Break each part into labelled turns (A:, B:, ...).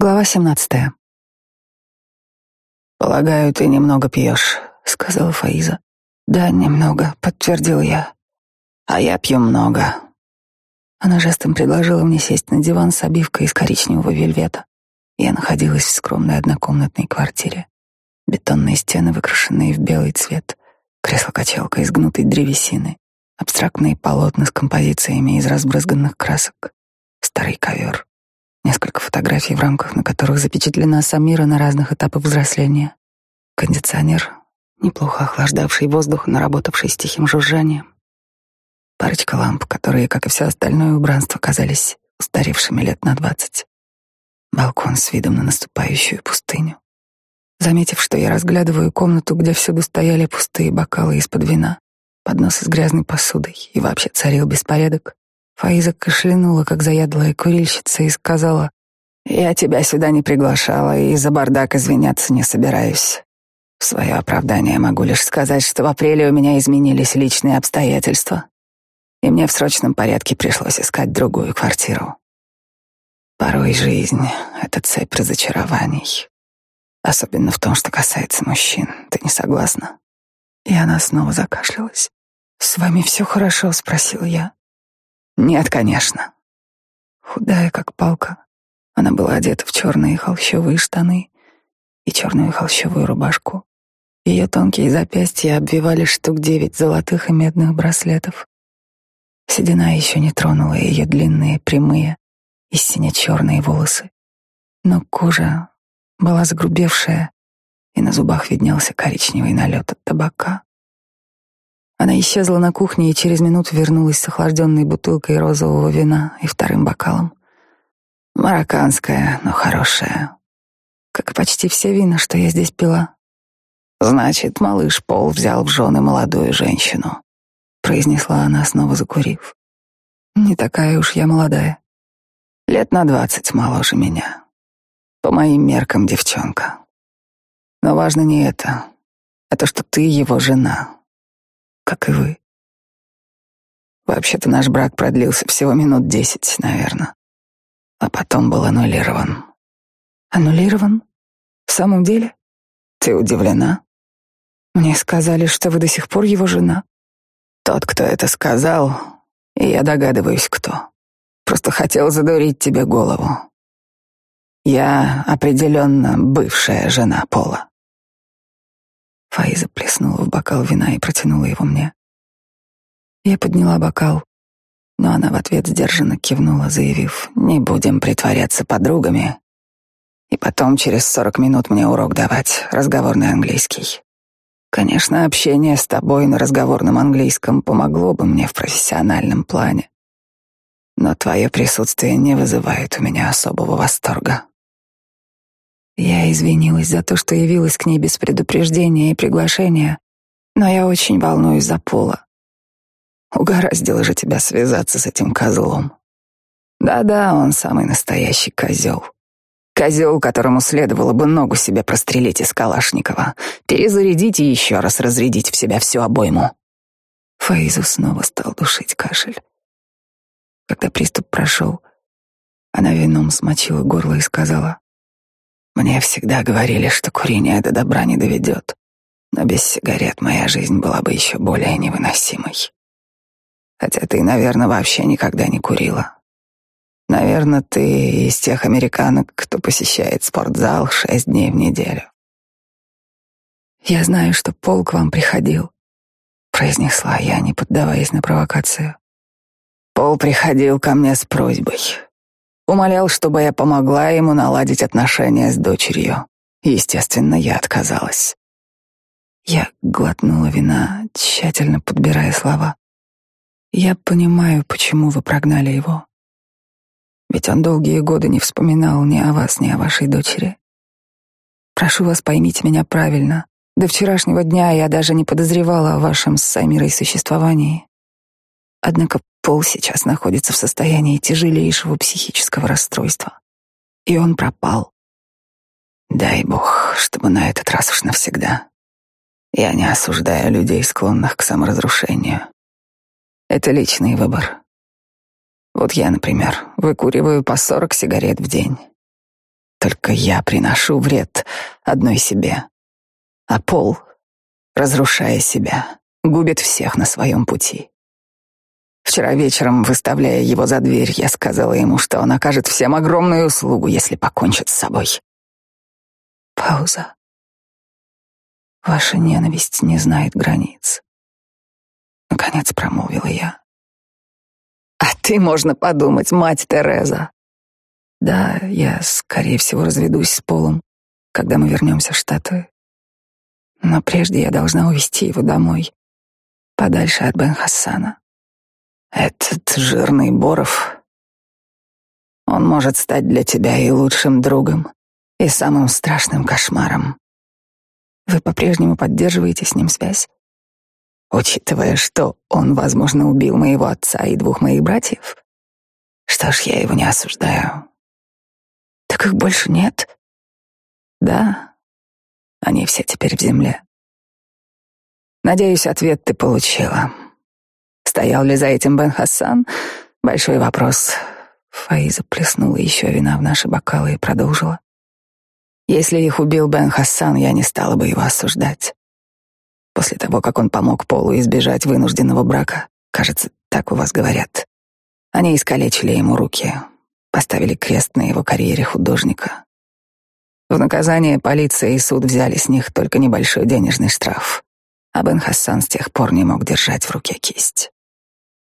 A: Глава семнадцатая.
B: «Полагаю, ты немного пьешь», — сказала Фаиза.
A: «Да, немного», — подтвердил я.
B: «А я пью много».
A: Она жестом предложила мне сесть на диван с обивкой из коричневого вельвета. Я находилась в скромной однокомнатной квартире. Бетонные стены, выкрашенные в белый цвет, кресло-качалка из гнутой древесины, абстрактные полотна с композициями из разбрызганных красок, старый ковер, несколько фотографий в рамках, на которых запечатлена Самира на разных этапах взросления, кондиционер, неплохо охлаждавший воздух, наработавший с тихим жужжанием, парочка ламп, которые, как и все остальное убранство, казались устаревшими лет на двадцать, балкон с видом на наступающую пустыню. Заметив, что я разглядываю комнату, где всюду стояли пустые бокалы из-под вина, подносы с грязной посудой и вообще царил беспорядок, Фаиза кашлянула, как заядлая курильщица, и сказала, «Я тебя сюда не приглашала и за бардак извиняться не собираюсь. В свое оправдание могу лишь сказать, что в апреле у меня изменились личные обстоятельства, и мне в срочном порядке пришлось искать другую квартиру. Порой жизнь — это цепь разочарований, особенно в том, что касается мужчин. Ты не согласна?» И она снова закашлялась. «С вами все хорошо?» — спросил я. Нет, конечно. Худая, как палка, она была одета в черные холщовые штаны и черную холщовую рубашку. Ее тонкие запястья обвивали штук девять золотых и медных браслетов. Седина еще не тронула ее длинные, прямые и сине-черные волосы. Но кожа была загрубевшая, и на зубах виднелся коричневый налет от табака. Она исчезла на кухне и через минуту вернулась с охлажденной бутылкой розового вина и вторым бокалом. Марокканская, но хорошая. Как и почти все вина, что я здесь пила. Значит, малыш Пол взял в жены молодую женщину, произнесла она, снова закурив. Не такая уж я молодая. Лет на двадцать моложе меня. По моим меркам девчонка. Но важно не это, а то, что ты его жена как и вы. Вообще-то наш брак продлился всего минут десять, наверное. А потом был аннулирован. Аннулирован? В самом деле? Ты удивлена? Мне сказали, что вы до сих пор его жена. Тот, кто это сказал, и я догадываюсь, кто. Просто хотел задурить тебе голову. Я определенно бывшая жена Пола. Фаиза плеснула в бокал вина и протянула его мне. Я подняла бокал, но она в ответ сдержанно кивнула, заявив, «Не будем притворяться подругами. И потом через сорок минут мне урок давать, разговорный английский. Конечно, общение с тобой на разговорном английском помогло бы мне в профессиональном плане. Но твое присутствие не вызывает у меня особого восторга. Я извинилась за то, что явилась к ней без предупреждения и приглашения, но я очень волнуюсь за Пола. Угораздило же тебя связаться с этим козлом. Да-да, он самый настоящий козел. Козел, которому следовало бы ногу себе прострелить из Калашникова, перезарядить и еще раз разрядить в себя всю обойму. Фаизу снова стал душить кашель. Когда приступ прошел, она вином смочила горло и сказала, мне всегда говорили, что курение до добра не доведет, но без сигарет моя жизнь была бы еще более невыносимой. Хотя ты, наверное, вообще никогда не курила. Наверное, ты из тех американок, кто посещает спортзал шесть дней в неделю. Я знаю, что Пол к вам приходил, произнесла я, не поддаваясь на провокацию. Пол приходил ко мне с просьбой. Умолял, чтобы я помогла ему наладить отношения с дочерью. Естественно, я отказалась. Я глотнула вина, тщательно подбирая слова. Я понимаю, почему вы прогнали его. Ведь он долгие годы не вспоминал ни о вас, ни о вашей дочери. Прошу вас, поймите меня правильно. До вчерашнего дня я даже не подозревала о вашем с Самирой существовании. Однако Пол сейчас находится в состоянии тяжелейшего психического расстройства. И он пропал. Дай бог, чтобы на этот раз уж навсегда. Я не осуждаю людей, склонных к саморазрушению. Это личный выбор. Вот я, например, выкуриваю по сорок сигарет в день. Только я приношу вред одной себе. А Пол, разрушая себя, губит всех на своем пути. Вчера вечером, выставляя его за дверь, я сказала ему, что он окажет всем огромную услугу, если покончит с собой.
B: Пауза. Ваша ненависть не знает границ. Наконец промолвила я.
A: А ты, можно подумать, мать Тереза.
B: Да, я, скорее всего, разведусь с Полом, когда мы вернемся в Штаты. Но прежде я должна увезти его домой, подальше от Бен Хассана.
A: Этот жирный Боров, он может стать для тебя и лучшим другом, и самым страшным кошмаром.
B: Вы по-прежнему поддерживаете с ним связь?
A: Учитывая, что он, возможно, убил моего отца и двух моих братьев, что ж, я его не осуждаю.
B: Так их больше нет?
A: Да, они все теперь в земле. Надеюсь, ответ ты получила. Стоял ли за этим Бен Хассан? Большой вопрос.
B: Фаиза плеснула еще вина в наши бокалы и продолжила.
A: Если их убил Бен Хассан, я не стала бы его осуждать. После того, как он помог Полу избежать вынужденного брака, кажется, так у вас говорят, они искалечили ему руки, поставили крест на его карьере художника. В наказание полиция и суд взяли с них только небольшой денежный штраф, а Бен Хассан с тех пор не мог держать в руке кисть.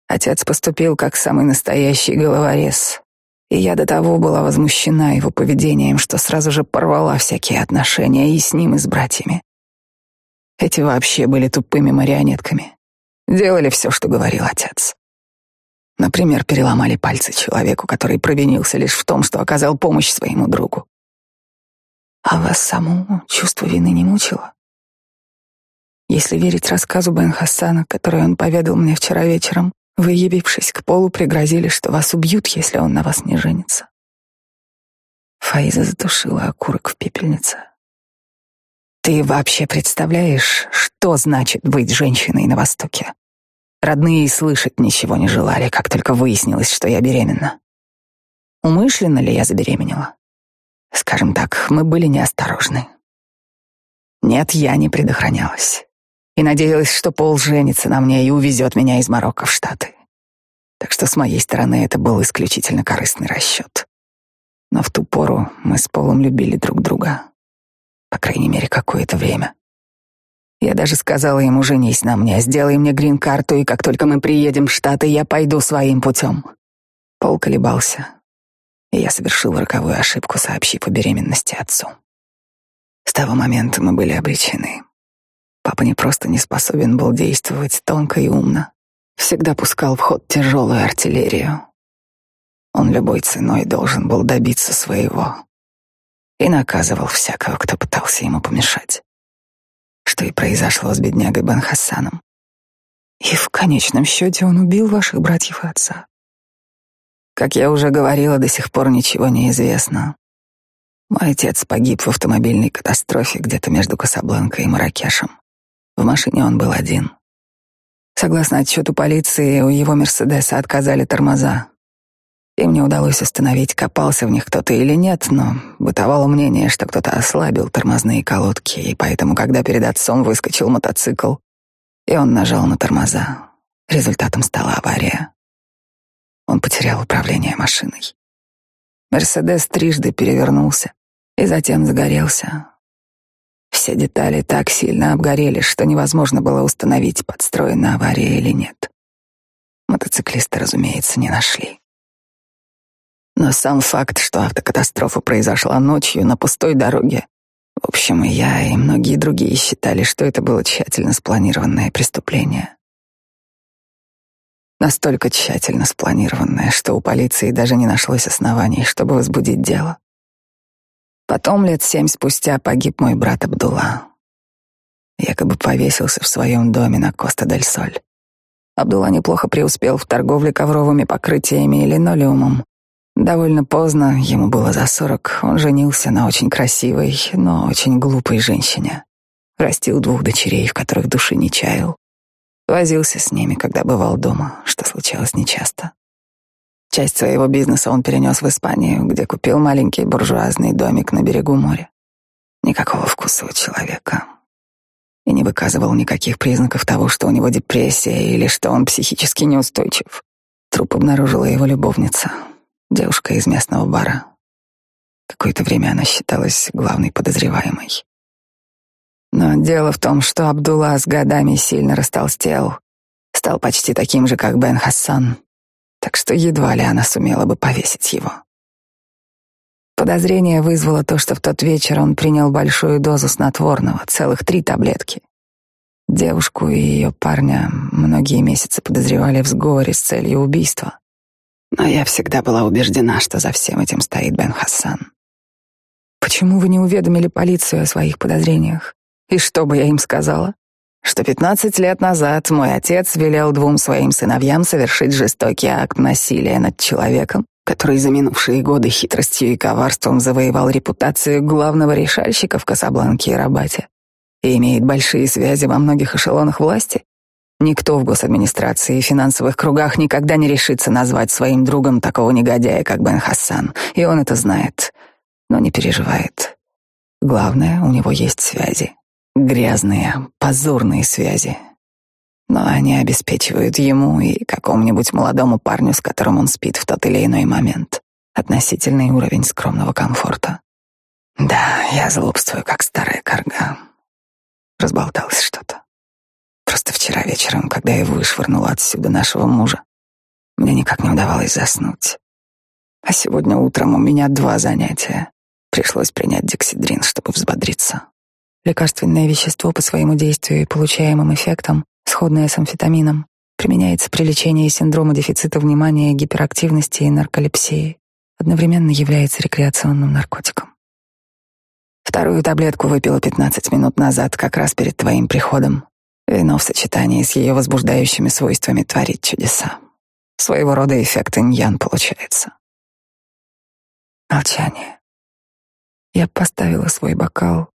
A: Отец поступил как самый настоящий головорез, и я до того была возмущена его поведением, что сразу же порвала всякие отношения и с ним, и с братьями. Эти вообще были тупыми марионетками. Делали все, что говорил отец. Например, переломали пальцы человеку, который провинился лишь в том, что оказал помощь своему другу.
B: А вас саму чувство вины не мучило? Если верить рассказу Бен Хассана, который он поведал мне вчера вечером, вы, явившись к полу, пригрозили, что вас убьют, если он на вас не женится. Фаиза затушила окурок в пепельнице.
A: Ты вообще представляешь, что значит быть женщиной на Востоке? Родные и слышать ничего не желали, как только выяснилось, что я беременна. Умышленно ли я забеременела? Скажем так, мы были неосторожны. Нет, я не предохранялась и надеялась, что Пол женится на мне и увезет меня из Марокко в Штаты. Так что с моей стороны это был исключительно корыстный расчет. Но в ту пору мы с Полом любили друг друга. По крайней мере, какое-то время. Я даже сказала ему, женись на мне, сделай мне грин-карту, и как только мы приедем в Штаты, я пойду своим путем. Пол колебался, и я совершил роковую ошибку, сообщив о беременности отцу. С того момента мы были обречены. Папа не просто не способен был действовать тонко и умно, всегда пускал в ход тяжелую артиллерию. Он любой ценой должен был добиться своего и наказывал всякого, кто пытался ему помешать. Что и произошло с беднягой Бен Хасаном.
B: И в конечном счете он убил ваших братьев и отца.
A: Как я уже говорила, до сих пор ничего не известно. Мой отец погиб в автомобильной катастрофе где-то между Касабланкой и Маракешем. В машине он был один. Согласно отчету полиции, у его Мерседеса отказали тормоза. Им не удалось установить, копался в них кто-то или нет, но бытовало мнение, что кто-то ослабил тормозные колодки, и поэтому, когда перед отцом выскочил мотоцикл, и он нажал на тормоза, результатом стала авария. Он потерял управление машиной. Мерседес трижды перевернулся и затем загорелся, все детали так сильно обгорели, что невозможно было установить, подстроена авария или нет. Мотоциклиста, разумеется, не нашли. Но сам факт, что автокатастрофа произошла ночью на пустой дороге, в общем, и я, и многие другие считали, что это было тщательно спланированное преступление. Настолько тщательно спланированное, что у полиции даже не нашлось оснований, чтобы возбудить дело. Потом, лет семь спустя, погиб мой брат Абдулла. Якобы повесился в своем доме на Коста-дель-Соль. Абдулла неплохо преуспел в торговле ковровыми покрытиями и линолеумом. Довольно поздно, ему было за сорок, он женился на очень красивой, но очень глупой женщине. Растил двух дочерей, в которых души не чаял. Возился с ними, когда бывал дома, что случалось нечасто. Часть своего бизнеса он перенес в Испанию, где купил маленький буржуазный домик на берегу моря. Никакого вкуса у человека. И не выказывал никаких признаков того, что у него депрессия или что он психически неустойчив. Труп обнаружила его любовница, девушка из местного бара. Какое-то время она считалась главной подозреваемой. Но дело в том, что Абдулла с годами сильно растолстел, стал почти таким же, как Бен Хассан, так что едва ли она сумела бы повесить его. Подозрение вызвало то, что в тот вечер он принял большую дозу снотворного, целых три таблетки. Девушку и ее парня многие месяцы подозревали в сговоре с целью убийства. Но я всегда была убеждена, что за всем этим стоит Бен Хассан.
B: Почему вы не уведомили полицию о своих подозрениях? И что бы я им сказала?
A: Что пятнадцать лет назад мой отец велел двум своим сыновьям совершить жестокий акт насилия над человеком, который за минувшие годы хитростью и коварством завоевал репутацию главного решальщика в Касабланке и Рабате и имеет большие связи во многих эшелонах власти. Никто в госадминистрации и финансовых кругах никогда не решится назвать своим другом такого негодяя, как Бен Хассан, и он это знает, но не переживает. Главное, у него есть связи. Грязные, позорные связи. Но они обеспечивают ему и какому-нибудь молодому парню, с которым он спит в тот или иной момент, относительный уровень скромного комфорта. Да, я злобствую, как старая корга. Разболталось что-то. Просто вчера вечером, когда я вышвырнула отсюда нашего мужа, мне никак не удавалось заснуть. А сегодня утром у меня два занятия. Пришлось принять дексидрин, чтобы взбодриться.
B: Лекарственное вещество по своему действию и получаемым эффектам, сходное с амфетамином, применяется при лечении синдрома дефицита внимания, гиперактивности и нарколепсии. Одновременно является рекреационным наркотиком.
A: Вторую таблетку выпила 15 минут назад, как раз перед твоим приходом. Вино в сочетании с ее возбуждающими свойствами творит чудеса. Своего рода эффект иньян получается.
B: Молчание. Я поставила свой бокал,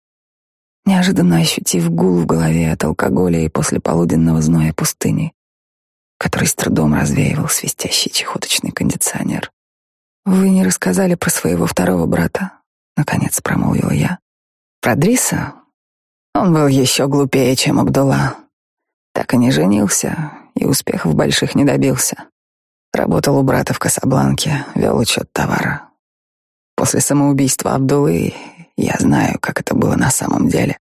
B: неожиданно ощутив гул в голове от алкоголя и после полуденного зноя пустыни, который с трудом развеивал свистящий чехоточный кондиционер. «Вы не рассказали про своего второго брата?» — наконец промолвила я.
A: «Про Дриса? Он был еще глупее, чем Абдулла. Так и не женился, и успехов больших не добился. Работал у брата в Касабланке, вел учет товара. После самоубийства Абдулы я знаю, как это было на самом деле.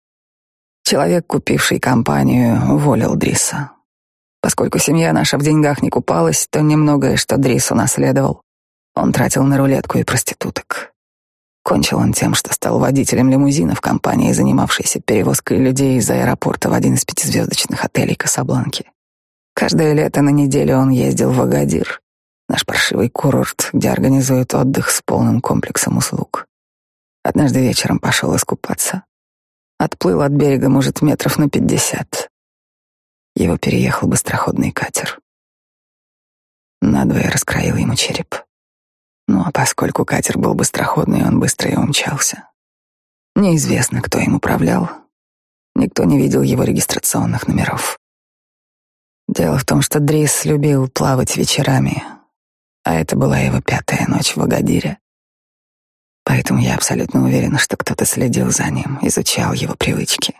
A: Человек, купивший компанию, уволил Дриса. Поскольку семья наша в деньгах не купалась, то немногое, что Дрис унаследовал, он тратил на рулетку и проституток. Кончил он тем, что стал водителем лимузина в компании, занимавшейся перевозкой людей из аэропорта в один из пятизвездочных отелей Касабланки. Каждое лето на неделю он ездил в Агадир, наш паршивый курорт, где организуют отдых с полным комплексом услуг. Однажды вечером пошел искупаться. Отплыл от берега, может, метров на пятьдесят. Его переехал быстроходный катер. Надвое раскроил ему череп. Ну а поскольку катер был быстроходный, он быстро и умчался. Неизвестно, кто им управлял. Никто не видел его регистрационных номеров. Дело в том, что Дрис любил плавать вечерами, а это была его пятая ночь в Агадире. Поэтому я абсолютно уверена, что кто-то следил за ним, изучал его привычки.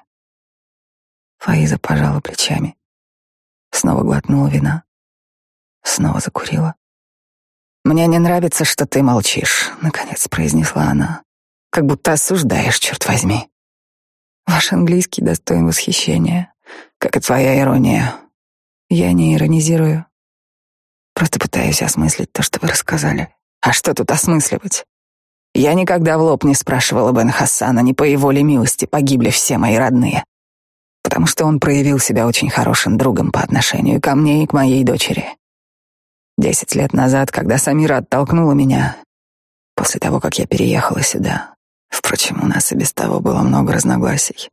A: Фаиза пожала плечами. Снова глотнула вина. Снова закурила. «Мне не нравится, что ты молчишь», — наконец произнесла она. «Как будто осуждаешь, черт возьми».
B: «Ваш английский достоин восхищения,
A: как и твоя ирония».
B: «Я не иронизирую.
A: Просто пытаюсь осмыслить то, что вы рассказали. А что тут осмысливать? Я никогда в лоб не спрашивала Бен Хассана, не по его ли милости погибли все мои родные. Потому что он проявил себя очень хорошим другом по отношению ко мне и к моей дочери. Десять лет назад, когда Самира оттолкнула меня, после того, как я переехала сюда, впрочем, у нас и без того было много разногласий,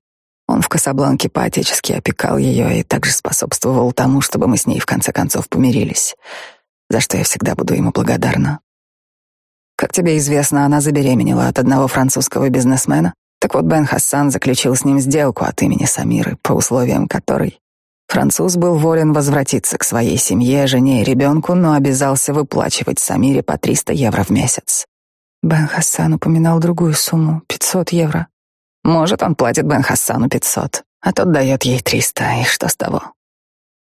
A: он в Касабланке по-отечески опекал ее и также способствовал тому, чтобы мы с ней в конце концов помирились, за что я всегда буду ему благодарна. Как тебе известно, она забеременела от одного французского бизнесмена. Так вот, Бен Хассан заключил с ним сделку от имени Самиры, по условиям которой Француз был волен возвратиться к своей семье, жене и ребенку, но обязался выплачивать Самире по 300 евро в месяц.
B: Бен Хассан упоминал другую сумму — 500 евро.
A: Может, он платит Бен Хассану 500, а тот дает ей 300, и что с того?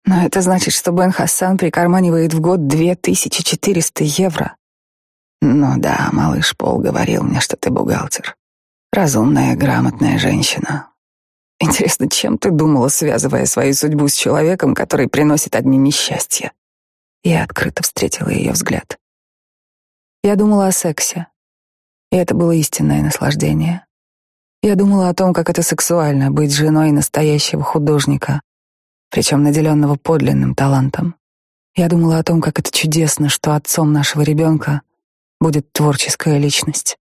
B: Но это значит, что Бен Хассан прикарманивает в год 2400 евро.
A: Ну да, малыш Пол говорил мне, что ты бухгалтер. Разумная, грамотная женщина. Интересно, чем ты думала, связывая свою судьбу с человеком, который приносит одни несчастья?
B: Я открыто встретила ее взгляд. Я думала о сексе, и это было истинное наслаждение. Я думала о том, как это сексуально быть женой настоящего художника, причем наделенного подлинным талантом. Я думала о том, как это чудесно, что отцом нашего ребенка будет творческая личность.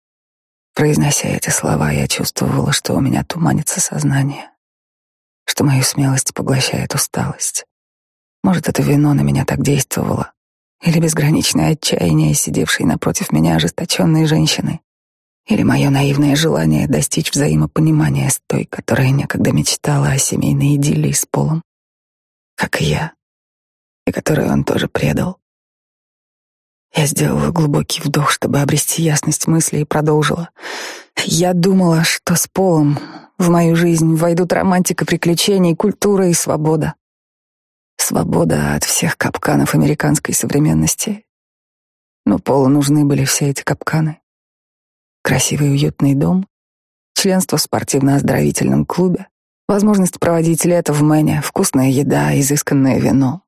B: Произнося эти слова, я чувствовала, что у меня туманится сознание, что мою смелость поглощает усталость. Может, это вино на меня так действовало, или безграничное отчаяние, сидевшей напротив меня ожесточенной женщины, или мое наивное желание достичь взаимопонимания с той, которая некогда мечтала о семейной идиллии с Полом как и я, и которую он тоже предал. Я сделала глубокий вдох, чтобы обрести ясность мысли, и продолжила. Я думала, что с Полом в мою жизнь войдут романтика приключений, культура и свобода. Свобода от всех капканов американской современности. Но Полу нужны были все эти капканы. Красивый уютный дом, членство в спортивно-оздоровительном клубе, Возможность проводить лето в Мэне, вкусная еда, изысканное вино.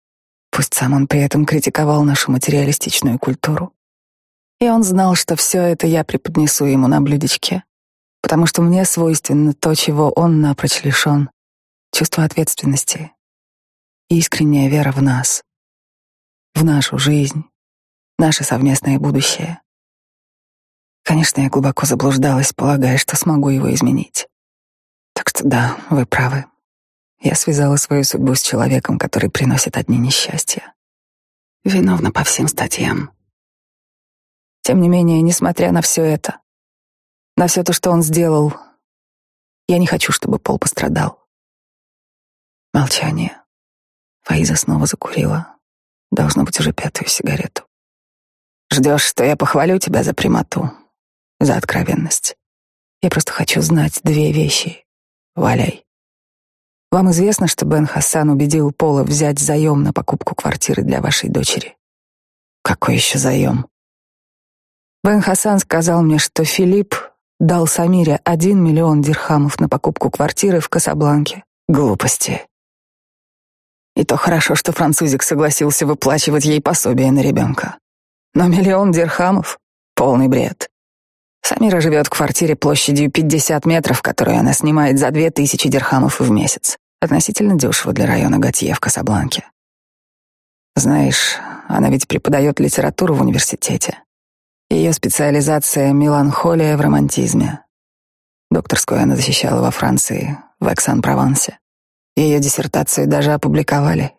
B: Пусть сам он при этом критиковал нашу материалистичную культуру. И он знал, что все это я преподнесу ему на блюдечке, потому что мне свойственно то, чего он напрочь лишен — чувство ответственности, искренняя вера в нас, в нашу жизнь, наше совместное будущее. Конечно, я глубоко заблуждалась, полагая, что смогу его изменить. Так что да, вы правы. Я связала свою судьбу с человеком, который приносит одни несчастья. Виновна по всем статьям. Тем не менее, несмотря на все это, на все то, что он сделал, я не хочу, чтобы Пол пострадал. Молчание. Фаиза снова закурила. Должно быть уже пятую сигарету. Ждешь, что я похвалю тебя за прямоту, за откровенность. Я просто хочу знать две вещи. Валяй. Вам известно, что Бен Хассан убедил Пола взять заем на покупку квартиры для вашей дочери? Какой еще заем? Бен Хассан сказал мне, что Филипп дал Самире один миллион дирхамов на покупку квартиры в Касабланке. Глупости. И то хорошо, что французик согласился выплачивать ей пособие на ребенка. Но миллион дирхамов — полный бред. Самира живет в квартире площадью 50 метров, которую она снимает за 2000 дирхамов в месяц. Относительно дешево для района Готье в Касабланке. Знаешь, она ведь преподает литературу в университете. Ее специализация — меланхолия в романтизме. Докторскую она защищала во Франции, в Эксан-Провансе. Ее диссертацию даже опубликовали.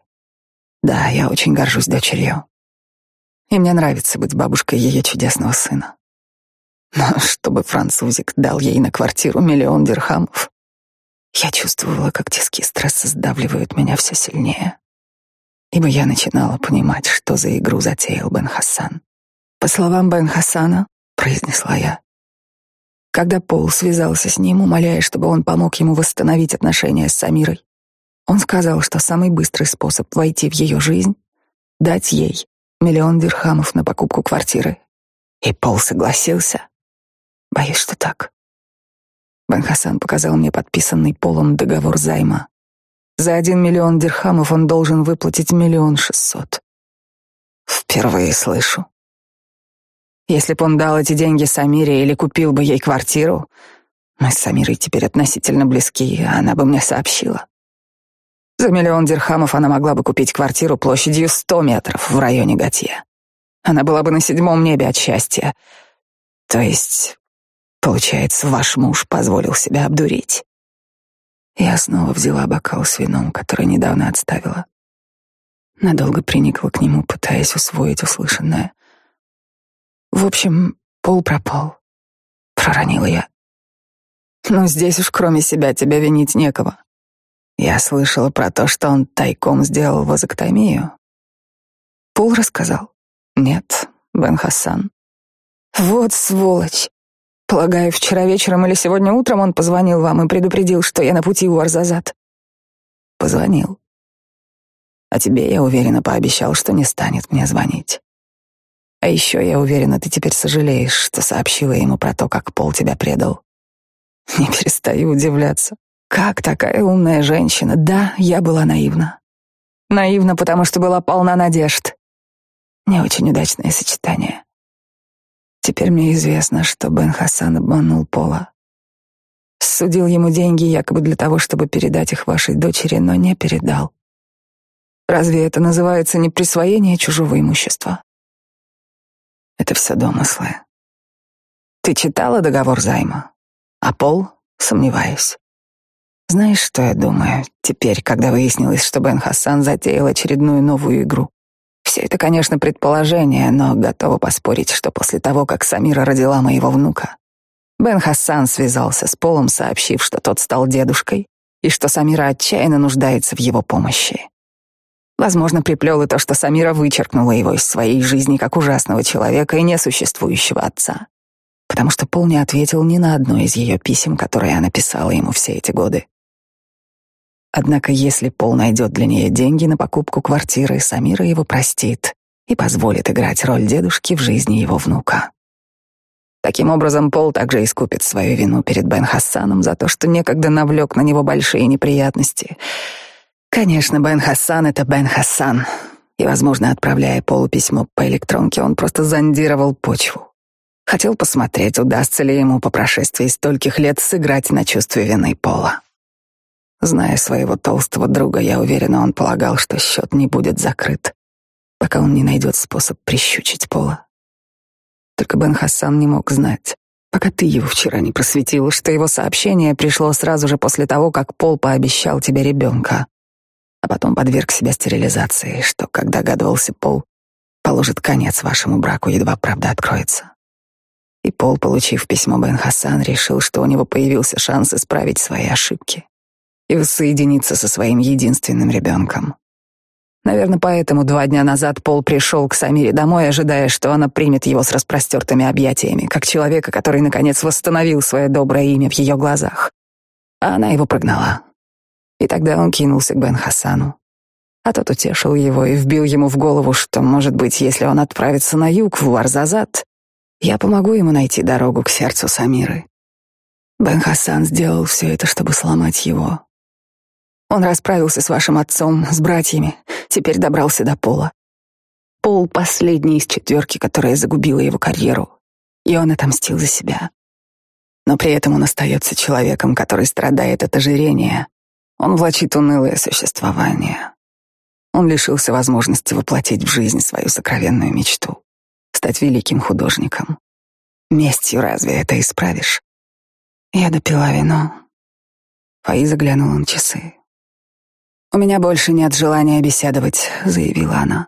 B: Да, я очень горжусь дочерью. И мне нравится быть бабушкой ее чудесного сына. Но чтобы французик дал ей на квартиру миллион дирхамов, я чувствовала, как тиски стресса сдавливают меня все сильнее. Ибо я начинала понимать, что за игру затеял Бен Хасан. По словам Бен Хасана, произнесла я, когда Пол связался с ним, умоляя, чтобы он помог ему восстановить отношения с Самирой, он сказал, что самый быстрый способ войти в ее жизнь — дать ей миллион дирхамов на покупку квартиры. И Пол согласился. Боюсь, что так. Бен Хасан показал мне подписанный Полом договор займа. За один миллион дирхамов он должен выплатить миллион шестьсот. Впервые слышу. Если бы он дал эти деньги Самире или купил бы ей квартиру, мы с Самирой теперь относительно близки, она бы мне сообщила. За миллион дирхамов она могла бы купить квартиру площадью сто метров в районе Готье. Она была бы на седьмом небе от счастья. То есть Получается, ваш муж позволил себя обдурить. Я снова взяла бокал с вином, который недавно отставила. Надолго приникла к нему, пытаясь усвоить услышанное. В общем, пол пропал. Проронила я. Но здесь уж кроме себя тебя винить некого.
A: Я слышала про то, что он тайком сделал вазоктомию.
B: Пол рассказал.
A: Нет, Бен Хасан.
B: Вот сволочь. Полагаю, вчера вечером или сегодня утром он позвонил вам и предупредил, что я на пути у Арзазат.
A: Позвонил. А тебе, я уверена, пообещал, что не станет мне звонить. А еще я уверена, ты теперь сожалеешь, что сообщила ему про то, как Пол тебя предал.
B: Не перестаю удивляться. Как такая умная женщина? Да, я была наивна. Наивна, потому что была полна надежд. Не очень удачное сочетание. Теперь мне известно, что Бен Хасан обманул Пола. Судил ему деньги якобы для того, чтобы передать их вашей дочери, но не передал. Разве это называется не присвоение чужого имущества?
A: Это все домыслы. Ты читала договор займа? А Пол? Сомневаюсь. Знаешь, что я думаю, теперь, когда выяснилось, что Бен Хасан затеял очередную новую игру? Все это, конечно, предположение, но готова поспорить, что после того, как Самира родила моего внука, Бен Хасан связался с Полом, сообщив, что тот стал дедушкой и что Самира отчаянно нуждается в его помощи. Возможно, приплел и то, что Самира вычеркнула его из своей жизни как ужасного человека и несуществующего отца, потому что Пол не ответил ни на одно из ее писем, которые она писала ему все эти годы. Однако если Пол найдет для нее деньги на покупку квартиры, Самира его простит и позволит играть роль дедушки в жизни его внука. Таким образом, Пол также искупит свою вину перед Бен Хассаном за то, что некогда навлек на него большие неприятности. Конечно, Бен Хассан — это Бен Хассан, и, возможно, отправляя Полу письмо по электронке, он просто зондировал почву. Хотел посмотреть, удастся ли ему по прошествии стольких лет сыграть на чувстве вины Пола. Зная своего толстого друга, я уверена, он полагал, что счет не будет закрыт, пока он не найдет способ прищучить Пола. Только Бен Хассан не мог знать, пока ты его вчера не просветил, что его сообщение пришло сразу же после того, как Пол пообещал тебе ребенка, а потом подверг себя стерилизации, что, когда догадывался Пол, положит конец вашему браку, едва правда откроется. И Пол, получив письмо Бен Хасан, решил, что у него появился шанс исправить свои ошибки и воссоединиться со своим единственным ребенком. Наверное, поэтому два дня назад Пол пришел к Самире домой, ожидая, что она примет его с распростертыми объятиями, как человека, который, наконец, восстановил свое доброе имя в ее глазах. А она его прогнала. И тогда он кинулся к Бен Хасану. А тот утешил его и вбил ему в голову, что, может быть, если он отправится на юг, в Уарзазат, я помогу ему найти дорогу к сердцу Самиры. Бен Хасан сделал все это, чтобы сломать его, он расправился с вашим отцом, с братьями, теперь добрался до Пола. Пол — последний из четверки, которая загубила его карьеру, и он отомстил за себя. Но при этом он остается человеком, который страдает от ожирения. Он влачит унылое существование. Он лишился возможности воплотить в жизнь свою сокровенную мечту — стать великим художником. Местью разве это исправишь? Я допила вино. Фаиза глянула на часы. «У меня больше нет желания беседовать», — заявила она.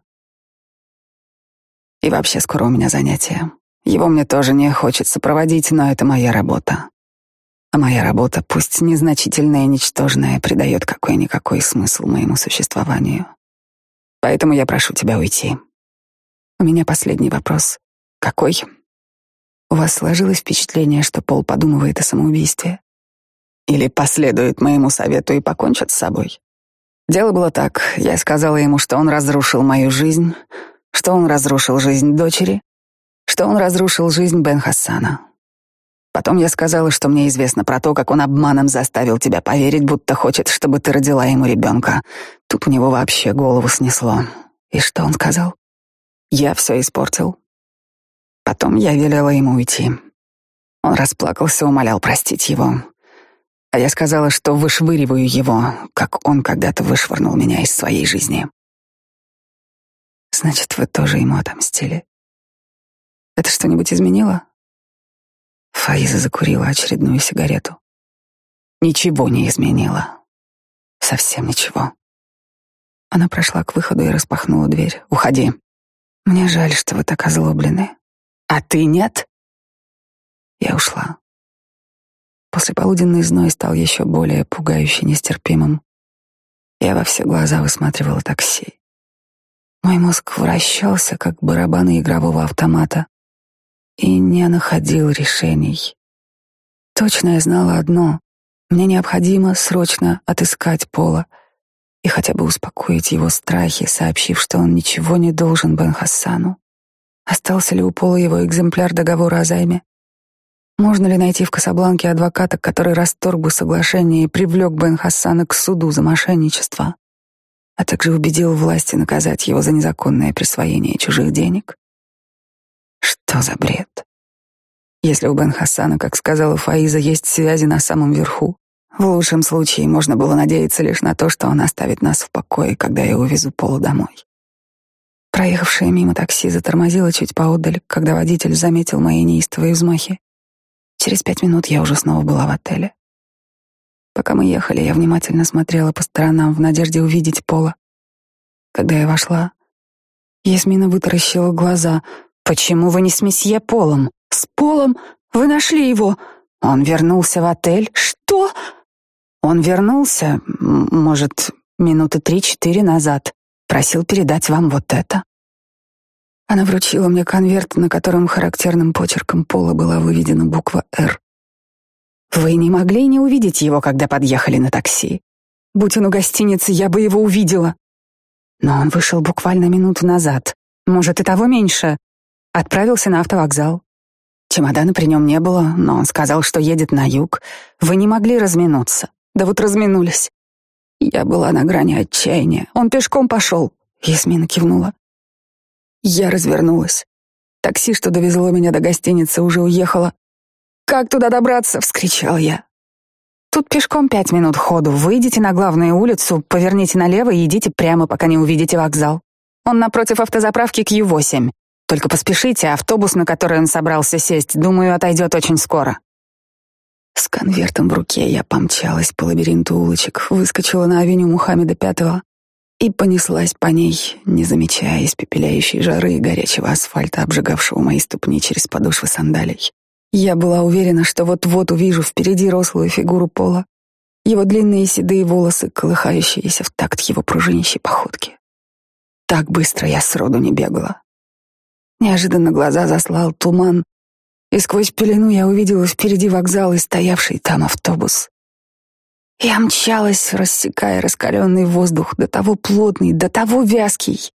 A: «И вообще скоро у меня занятие. Его мне тоже не хочется проводить, но это моя работа. А моя работа, пусть незначительная и ничтожная, придает какой-никакой смысл моему существованию. Поэтому я прошу тебя уйти. У меня последний вопрос. Какой? У вас сложилось впечатление, что Пол подумывает о самоубийстве? Или последует моему совету и покончит с собой? Дело было так. Я сказала ему, что он разрушил мою жизнь, что он разрушил жизнь дочери, что он разрушил жизнь Бен Хассана. Потом я сказала, что мне известно про то, как он обманом заставил тебя поверить, будто хочет, чтобы ты родила ему ребенка. Тут у него вообще голову снесло. И что он сказал? Я все испортил. Потом я велела ему уйти. Он расплакался, умолял простить его. А я сказала, что вышвыриваю его, как он когда-то вышвырнул меня из своей жизни. Значит, вы тоже ему отомстили. Это что-нибудь изменило? Фаиза закурила очередную сигарету. Ничего не изменило. Совсем ничего. Она прошла к выходу и распахнула дверь. «Уходи. Мне жаль, что вы так озлоблены. А ты нет?» Я ушла. Послеполуденный зной стал еще более пугающе нестерпимым.
B: Я во все глаза высматривала такси. Мой мозг вращался, как барабаны игрового автомата, и не находил решений. Точно я знала одно — мне необходимо срочно отыскать Пола и хотя бы успокоить его страхи, сообщив, что он ничего не должен Бен Хассану. Остался ли у Пола его экземпляр договора о займе? Можно ли найти в Касабланке адвоката, который расторг бы соглашение и привлек Бен Хассана к суду за мошенничество, а также убедил власти наказать его за незаконное присвоение чужих денег? Что за бред? Если у Бен Хассана, как сказала Фаиза, есть связи на самом верху, в лучшем случае можно было надеяться лишь на то, что он оставит нас в покое, когда я увезу Пола домой. Проехавшее мимо такси затормозило чуть поодаль, когда водитель заметил мои неистовые взмахи. Через пять минут я уже снова была в отеле. Пока мы ехали, я внимательно смотрела по сторонам в надежде увидеть Пола. Когда я вошла, Ясмина вытаращила глаза. «Почему вы не с месье Полом?» «С Полом? Вы нашли его?» «Он вернулся в отель?» «Что?» «Он вернулся, может, минуты три-четыре назад. Просил передать вам вот это». Она вручила мне конверт, на котором характерным почерком пола была выведена буква «Р». «Вы не могли не увидеть его, когда подъехали на такси. Будь он у гостиницы, я бы его увидела. Но он вышел буквально минуту назад. Может, и того меньше. Отправился на автовокзал. Чемодана при нем не было, но он сказал, что едет на юг. Вы не могли разминуться. Да вот разминулись. Я была на грани отчаяния. Он пешком пошел. Ясмина кивнула. Я развернулась. Такси, что довезло меня до гостиницы, уже уехало. «Как туда добраться?» — вскричал я. «Тут пешком пять минут ходу. Выйдите на главную улицу, поверните налево и идите прямо, пока не увидите вокзал. Он напротив автозаправки Q8. Только поспешите, автобус, на который он собрался сесть, думаю, отойдет очень скоро». С конвертом в руке я помчалась по лабиринту улочек, выскочила на авеню Мухаммеда Пятого и понеслась по ней, не замечая испепеляющей жары и горячего асфальта, обжигавшего мои ступни через подошвы сандалий. Я была уверена, что вот-вот увижу впереди рослую фигуру Пола, его длинные седые волосы, колыхающиеся в такт его пружинищей походки. Так быстро я сроду не бегала. Неожиданно глаза заслал туман, и сквозь пелену я увидела впереди вокзал и стоявший там автобус. Я мчалась, рассекая раскаленный воздух, до того плотный, до того вязкий.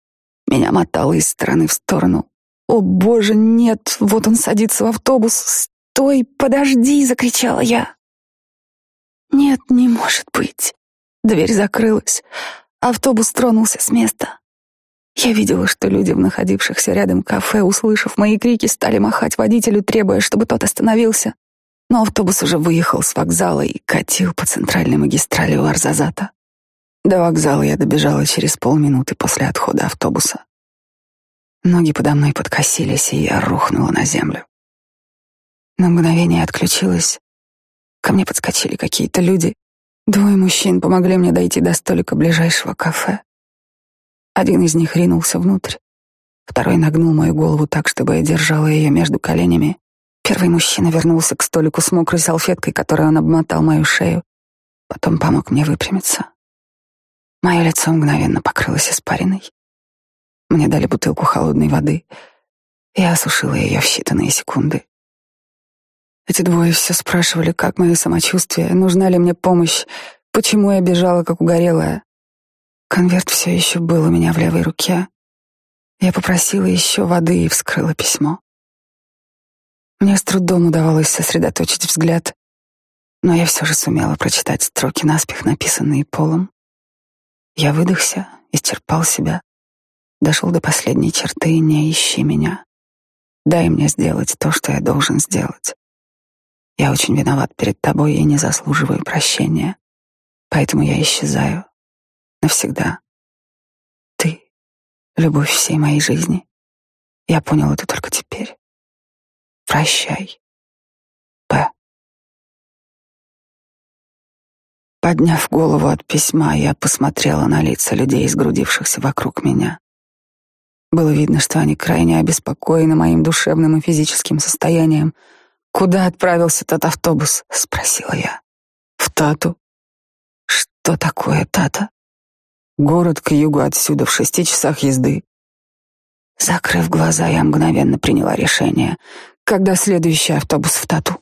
B: Меня мотало из стороны в сторону. «О, боже, нет! Вот он садится в автобус! Стой, подожди!» — закричала я. «Нет, не может быть!» Дверь закрылась. Автобус тронулся с места. Я видела, что люди в находившихся рядом кафе, услышав мои крики, стали махать водителю, требуя, чтобы тот остановился. Но автобус уже выехал с вокзала и катил по центральной магистрали у Арзазата. До вокзала я добежала через полминуты после отхода автобуса. Ноги подо мной подкосились, и я рухнула на землю. На мгновение отключилась. Ко мне подскочили какие-то люди. Двое мужчин помогли мне дойти до столика ближайшего кафе. Один из них ринулся внутрь. Второй нагнул мою голову так, чтобы я держала ее между коленями. Первый мужчина вернулся к столику с мокрой салфеткой, которой он обмотал мою шею. Потом помог мне выпрямиться. Мое лицо мгновенно покрылось испариной. Мне дали бутылку холодной воды. Я осушила ее в считанные секунды. Эти двое все спрашивали, как мое самочувствие, нужна ли мне помощь, почему я бежала, как угорелая. Конверт все еще был у меня в левой руке. Я попросила еще воды и вскрыла письмо. Мне с трудом удавалось сосредоточить взгляд, но я все же сумела прочитать строки, наспех написанные полом. Я выдохся, исчерпал себя, дошел до последней черты «не ищи меня». Дай мне сделать то, что я должен сделать. Я очень виноват перед тобой и не заслуживаю прощения, поэтому я исчезаю навсегда. Ты — любовь всей моей жизни. Я понял это только теперь. Прощай. П. Подняв голову от письма, я посмотрела на лица людей, сгрудившихся вокруг меня. Было видно, что они крайне обеспокоены моим душевным и физическим состоянием. «Куда отправился тот автобус?» — спросила я. «В Тату». «Что такое Тата?»
A: Город к югу отсюда в шести часах езды.
B: Закрыв глаза, я мгновенно приняла решение. Когда следующий автобус в Тату?